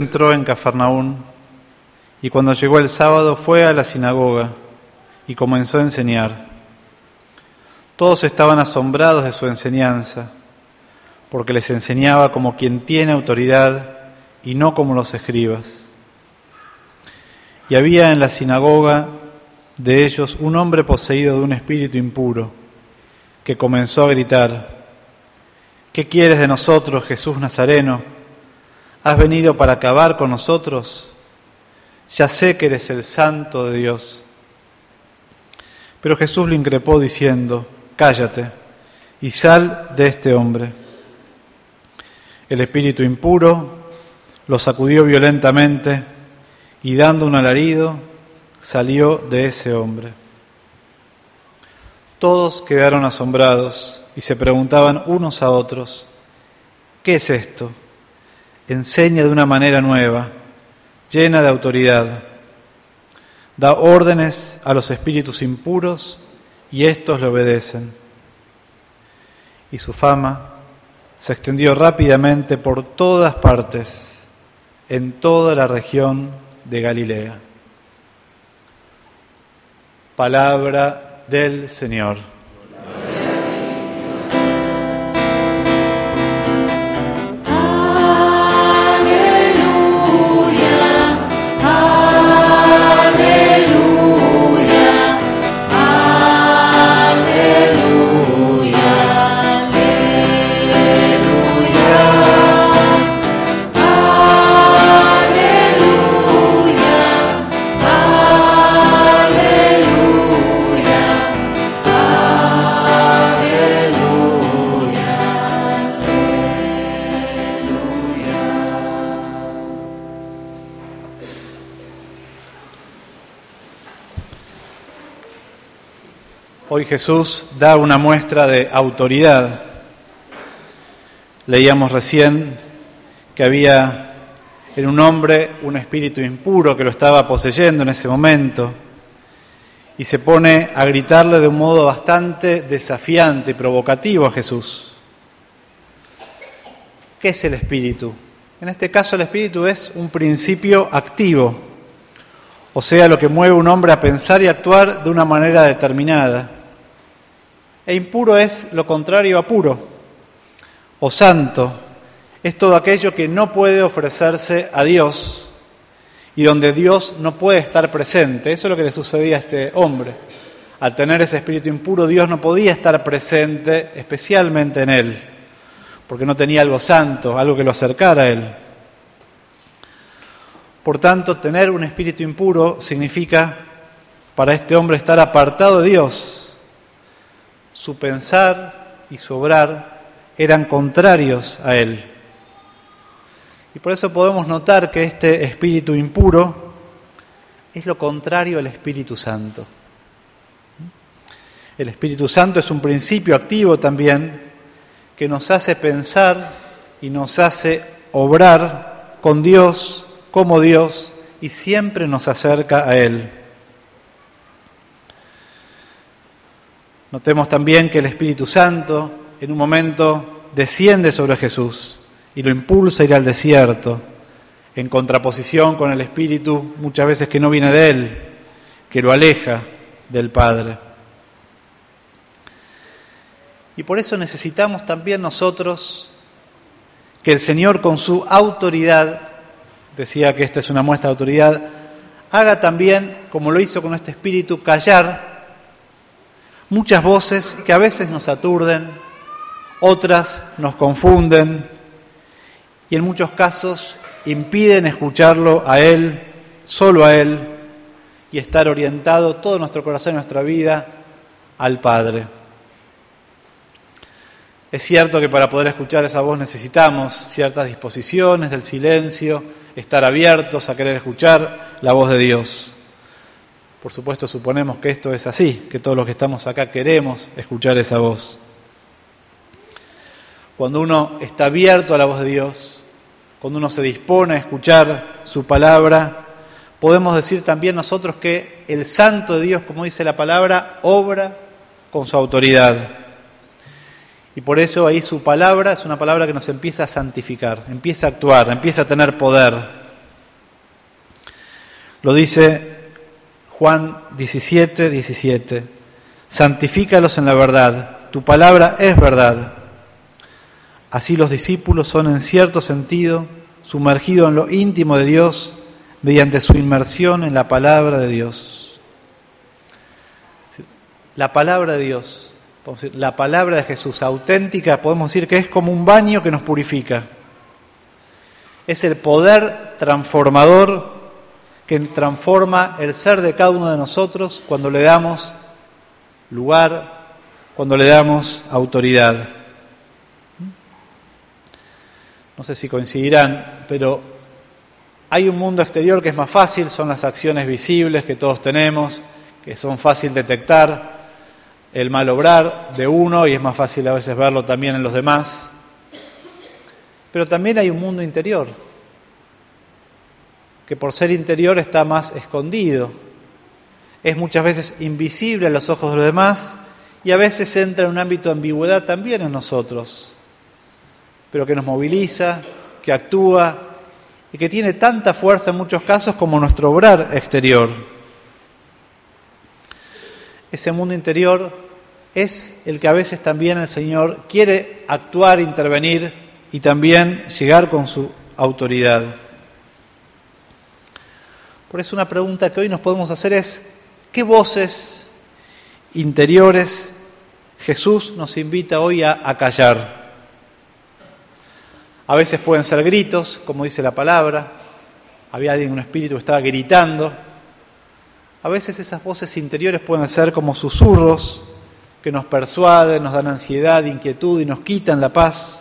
entró en Cafarnaún y cuando llegó el sábado fue a la sinagoga y comenzó a enseñar. Todos estaban asombrados de su enseñanza, porque les enseñaba como quien tiene autoridad y no como los escribas. Y había en la sinagoga de ellos un hombre poseído de un espíritu impuro, que comenzó a gritar, ¿qué quieres de nosotros, Jesús Nazareno? ¿Has venido para acabar con nosotros? Ya sé que eres el santo de Dios. Pero Jesús le increpó diciendo, cállate y sal de este hombre. El espíritu impuro lo sacudió violentamente y dando un alarido salió de ese hombre. Todos quedaron asombrados y se preguntaban unos a otros, ¿qué es esto? Enseña de una manera nueva, llena de autoridad. Da órdenes a los espíritus impuros y éstos le obedecen. Y su fama se extendió rápidamente por todas partes, en toda la región de Galilea. Palabra del Señor. Jesús da una muestra de autoridad. Leíamos recién que había en un hombre un espíritu impuro que lo estaba poseyendo en ese momento y se pone a gritarle de un modo bastante desafiante y provocativo a Jesús. ¿Qué es el espíritu? En este caso el espíritu es un principio activo, o sea, lo que mueve a un hombre a pensar y actuar de una manera determinada e impuro es lo contrario a puro o santo. Es todo aquello que no puede ofrecerse a Dios y donde Dios no puede estar presente. Eso es lo que le sucedía a este hombre. Al tener ese espíritu impuro, Dios no podía estar presente especialmente en él, porque no tenía algo santo, algo que lo acercara a él. Por tanto, tener un espíritu impuro significa para este hombre estar apartado de Dios, su pensar y su obrar eran contrarios a él. Y por eso podemos notar que este espíritu impuro es lo contrario al Espíritu Santo. El Espíritu Santo es un principio activo también que nos hace pensar y nos hace obrar con Dios, como Dios, y siempre nos acerca a Él. Notemos también que el Espíritu Santo en un momento desciende sobre Jesús y lo impulsa a ir al desierto, en contraposición con el Espíritu muchas veces que no viene de Él, que lo aleja del Padre. Y por eso necesitamos también nosotros que el Señor con su autoridad, decía que esta es una muestra de autoridad, haga también, como lo hizo con este Espíritu, callar muchas voces que a veces nos aturden, otras nos confunden y en muchos casos impiden escucharlo a Él, solo a Él, y estar orientado todo nuestro corazón y nuestra vida al Padre. Es cierto que para poder escuchar esa voz necesitamos ciertas disposiciones del silencio, estar abiertos a querer escuchar la voz de Dios. Por supuesto, suponemos que esto es así, que todos los que estamos acá queremos escuchar esa voz. Cuando uno está abierto a la voz de Dios, cuando uno se dispone a escuchar su palabra, podemos decir también nosotros que el santo de Dios, como dice la palabra, obra con su autoridad. Y por eso ahí su palabra es una palabra que nos empieza a santificar, empieza a actuar, empieza a tener poder. Lo dice Juan 17, 17. Santifícalos en la verdad, tu palabra es verdad. Así los discípulos son en cierto sentido sumergidos en lo íntimo de Dios mediante su inmersión en la palabra de Dios. La palabra de Dios, la palabra de Jesús auténtica, podemos decir que es como un baño que nos purifica. Es el poder transformador que transforma el ser de cada uno de nosotros cuando le damos lugar, cuando le damos autoridad. No sé si coincidirán, pero hay un mundo exterior que es más fácil, son las acciones visibles que todos tenemos, que son fácil detectar, el mal obrar de uno y es más fácil a veces verlo también en los demás. Pero también hay un mundo interior, que por ser interior está más escondido, es muchas veces invisible a los ojos de los demás y a veces entra en un ámbito de ambigüedad también en nosotros, pero que nos moviliza, que actúa y que tiene tanta fuerza en muchos casos como nuestro obrar exterior. Ese mundo interior es el que a veces también el Señor quiere actuar, intervenir y también llegar con su autoridad. Por eso una pregunta que hoy nos podemos hacer es, ¿qué voces interiores Jesús nos invita hoy a, callar? A veces pueden ser gritos, como dice la palabra, había alguien, un espíritu que estaba gritando. A veces esas voces interiores pueden ser como susurros que nos persuaden, nos dan ansiedad, inquietud y nos quitan la paz.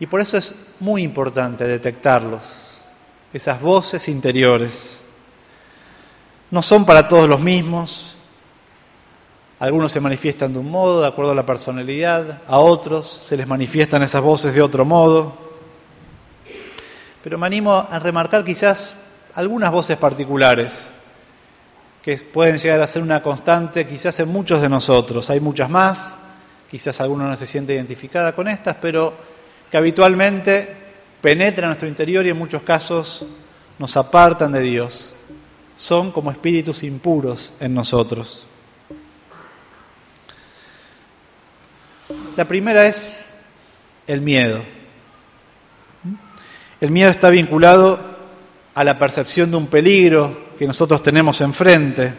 Y por eso es muy importante detectarlos esas voces interiores. No son para todos los mismos. Algunos se manifiestan de un modo, de acuerdo a la personalidad, a otros se les manifiestan esas voces de otro modo. Pero me animo a remarcar quizás algunas voces particulares que pueden llegar a ser una constante quizás en muchos de nosotros. Hay muchas más, quizás alguno no se siente identificada con estas, pero que habitualmente penetran en nuestro interior y en muchos casos nos apartan de Dios. Son como espíritus impuros en nosotros. La primera es el miedo. El miedo está vinculado a la percepción de un peligro que nosotros tenemos enfrente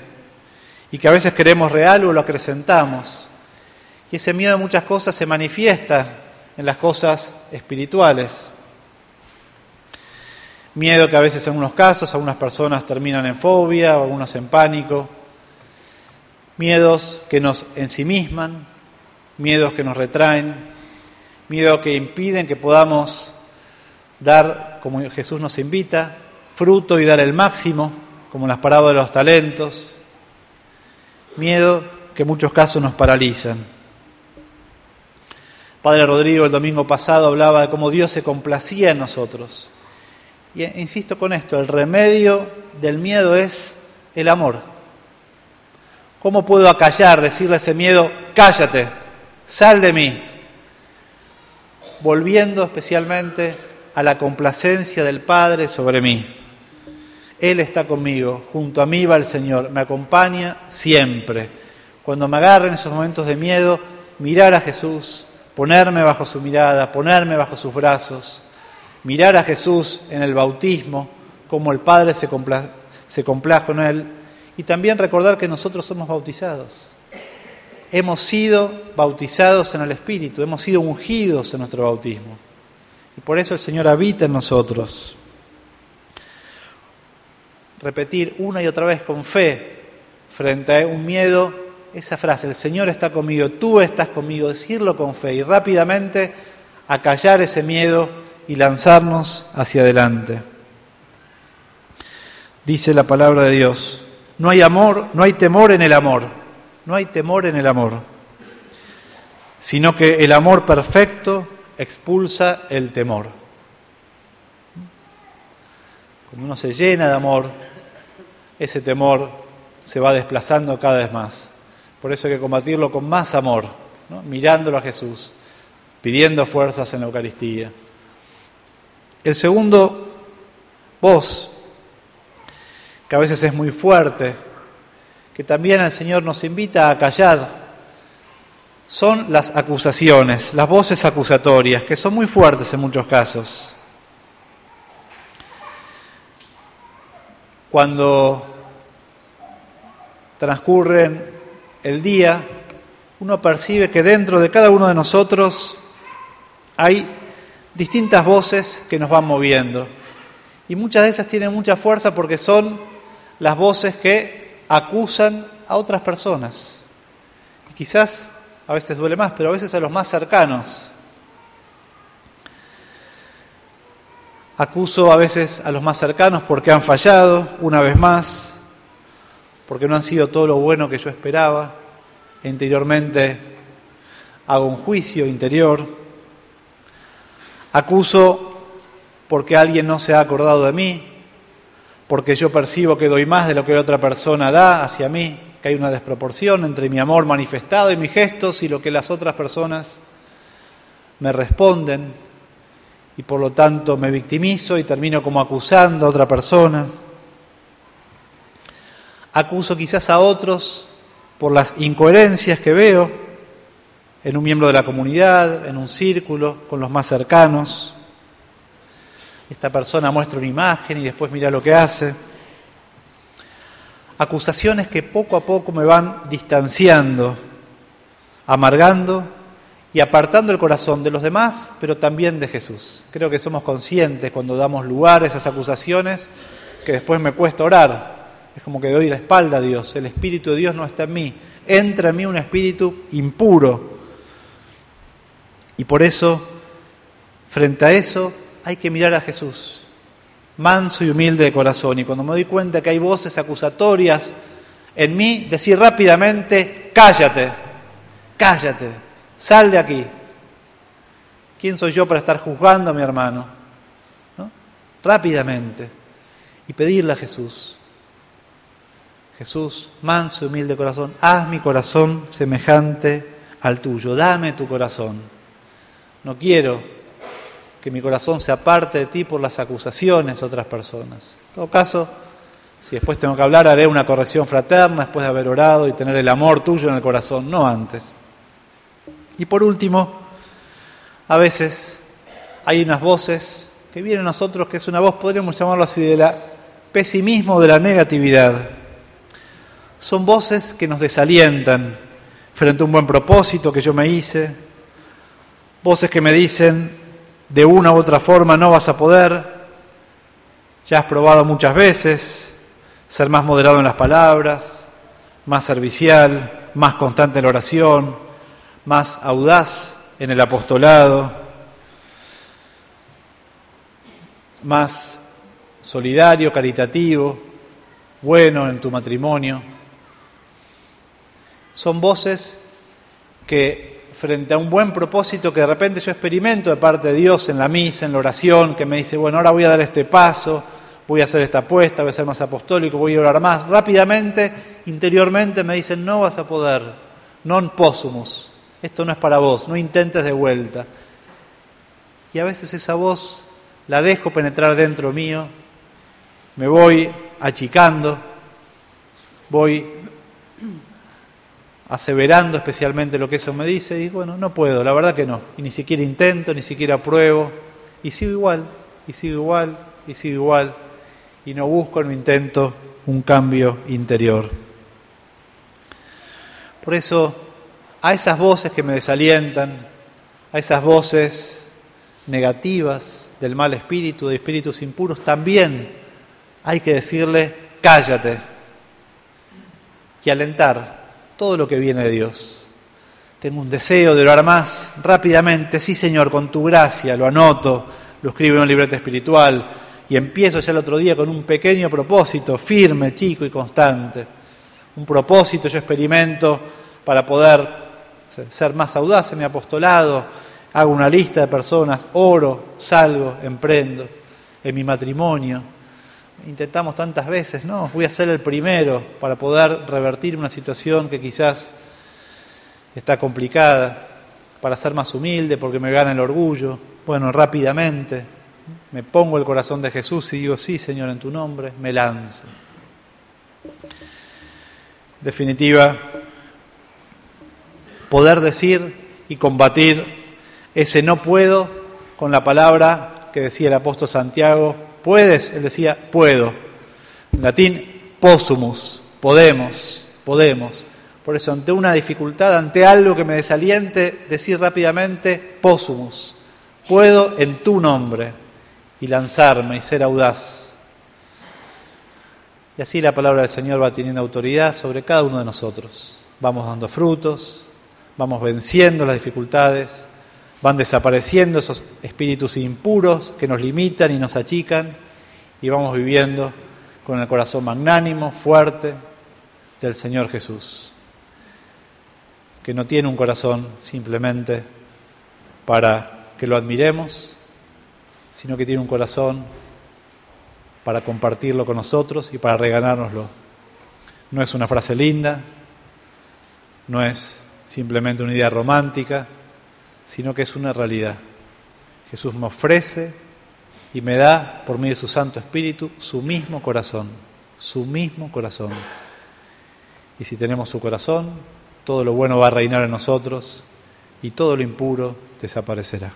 y que a veces queremos real o lo acrecentamos. Y ese miedo a muchas cosas se manifiesta en las cosas espirituales. Miedo que a veces en unos casos algunas personas terminan en fobia o algunos en pánico. Miedos que nos ensimisman, miedos que nos retraen, miedos que impiden que podamos dar, como Jesús nos invita, fruto y dar el máximo, como las parábolas de los talentos. Miedo que en muchos casos nos paralizan. Padre Rodrigo el domingo pasado hablaba de cómo Dios se complacía en nosotros y insisto con esto, el remedio del miedo es el amor. ¿Cómo puedo acallar, decirle a ese miedo, cállate, sal de mí? Volviendo especialmente a la complacencia del Padre sobre mí. Él está conmigo, junto a mí va el Señor, me acompaña siempre. Cuando me agarren esos momentos de miedo, mirar a Jesús, ponerme bajo su mirada, ponerme bajo sus brazos mirar a Jesús en el bautismo, como el Padre se, se complajo en él, y también recordar que nosotros somos bautizados. Hemos sido bautizados en el Espíritu, hemos sido ungidos en nuestro bautismo. Y por eso el Señor habita en nosotros. Repetir una y otra vez con fe frente a un miedo, esa frase, el Señor está conmigo, tú estás conmigo, decirlo con fe y rápidamente acallar ese miedo y lanzarnos hacia adelante. Dice la palabra de Dios, no hay amor, no hay temor en el amor, no hay temor en el amor, sino que el amor perfecto expulsa el temor. Cuando uno se llena de amor, ese temor se va desplazando cada vez más. Por eso hay que combatirlo con más amor, mirándolo a Jesús, pidiendo fuerzas en la Eucaristía. El segundo voz que a veces es muy fuerte, que también el Señor nos invita a callar, son las acusaciones, las voces acusatorias, que son muy fuertes en muchos casos. Cuando transcurren el día, uno percibe que dentro de cada uno de nosotros hay distintas voces que nos van moviendo. Y muchas de esas tienen mucha fuerza porque son las voces que acusan a otras personas. Y quizás a veces duele más, pero a veces a los más cercanos. Acuso a veces a los más cercanos porque han fallado una vez más, porque no han sido todo lo bueno que yo esperaba. Interiormente hago un juicio interior. Acuso porque alguien no se ha acordado de mí, porque yo percibo que doy más de lo que otra persona da hacia mí, que hay una desproporción entre mi amor manifestado y mis gestos y lo que las otras personas me responden, y por lo tanto me victimizo y termino como acusando a otra persona. Acuso quizás a otros por las incoherencias que veo en un miembro de la comunidad, en un círculo, con los más cercanos esta persona muestra una imagen y después mira lo que hace. Acusaciones que poco a poco me van distanciando, amargando y apartando el corazón de los demás, pero también de Jesús. Creo que somos conscientes cuando damos lugar a esas acusaciones que después me cuesta orar. Es como que doy la espalda a Dios. El Espíritu de Dios no está en mí. Entra en mí un espíritu impuro. Y por eso, frente a eso, hay que mirar a Jesús, manso y humilde de corazón. Y cuando me doy cuenta que hay voces acusatorias en mí, decir rápidamente, cállate, cállate, sal de aquí. ¿Quién soy yo para estar juzgando a mi hermano? Rápidamente. Y pedirle a Jesús, Jesús, manso y humilde de corazón, haz mi corazón semejante al tuyo, dame tu corazón. No quiero que mi corazón se aparte de ti por las acusaciones de otras personas. En todo caso, si después tengo que hablar, haré una corrección fraterna después de haber orado y tener el amor tuyo en el corazón, no antes. Y por último, a veces hay unas voces que vienen a nosotros, que es una voz, podríamos llamarlo así, de la pesimismo, de la negatividad. Son voces que nos desalientan frente a un buen propósito que yo me hice, voces que me dicen, de una u otra forma no vas a poder. Ya has probado muchas veces ser más moderado en las palabras, más servicial, más constante en la oración, más audaz en el apostolado, más solidario, caritativo, bueno en tu matrimonio. Son voces que frente a un buen propósito que de repente yo experimento de parte de Dios en la misa, en la oración, que me dice, bueno, ahora voy a dar este paso, voy a hacer esta apuesta, voy a ser más apostólico, voy a orar más. Rápidamente, interiormente me dicen, no vas a poder, non possumus, esto no es para vos, no intentes de vuelta. Y a veces esa voz la dejo penetrar dentro mío, me voy achicando, voy aseverando especialmente lo que eso me dice, y bueno, no puedo, la verdad que no, y ni siquiera intento, ni siquiera pruebo, y sigo igual, y sigo igual, y sigo igual, y no busco, no intento un cambio interior. Por eso, a esas voces que me desalientan, a esas voces negativas del mal espíritu, de espíritus impuros, también hay que decirle, cállate, y alentar todo lo que viene de Dios. Tengo un deseo de orar más rápidamente, sí Señor, con tu gracia, lo anoto, lo escribo en un librete espiritual y empiezo ya el otro día con un pequeño propósito, firme, chico y constante. Un propósito yo experimento para poder ser más audaz en mi apostolado, hago una lista de personas, oro, salgo, emprendo, en mi matrimonio, intentamos tantas veces, no, voy a ser el primero para poder revertir una situación que quizás está complicada, para ser más humilde, porque me gana el orgullo. Bueno, rápidamente me pongo el corazón de Jesús y digo, sí, Señor, en tu nombre, me lanzo. definitiva, poder decir y combatir ese no puedo con la palabra que decía el apóstol Santiago, puedes, él decía, puedo. En latín, posumus, podemos, podemos. Por eso, ante una dificultad, ante algo que me desaliente, decir rápidamente, posumus, puedo en tu nombre, y lanzarme y ser audaz. Y así la palabra del Señor va teniendo autoridad sobre cada uno de nosotros. Vamos dando frutos, vamos venciendo las dificultades, van desapareciendo esos espíritus impuros que nos limitan y nos achican y vamos viviendo con el corazón magnánimo, fuerte del Señor Jesús que no tiene un corazón simplemente para que lo admiremos, sino que tiene un corazón para compartirlo con nosotros y para regalárnoslo. No es una frase linda, no es simplemente una idea romántica, sino que es una realidad. Jesús me ofrece y me da, por medio de su Santo Espíritu, su mismo corazón, su mismo corazón. Y si tenemos su corazón, todo lo bueno va a reinar en nosotros y todo lo impuro desaparecerá.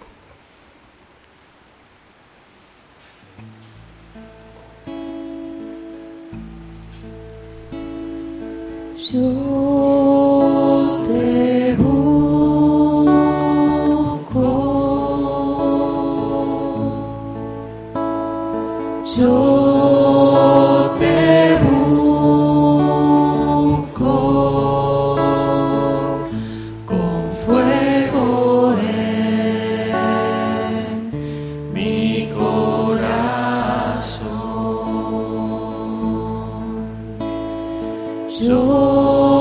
如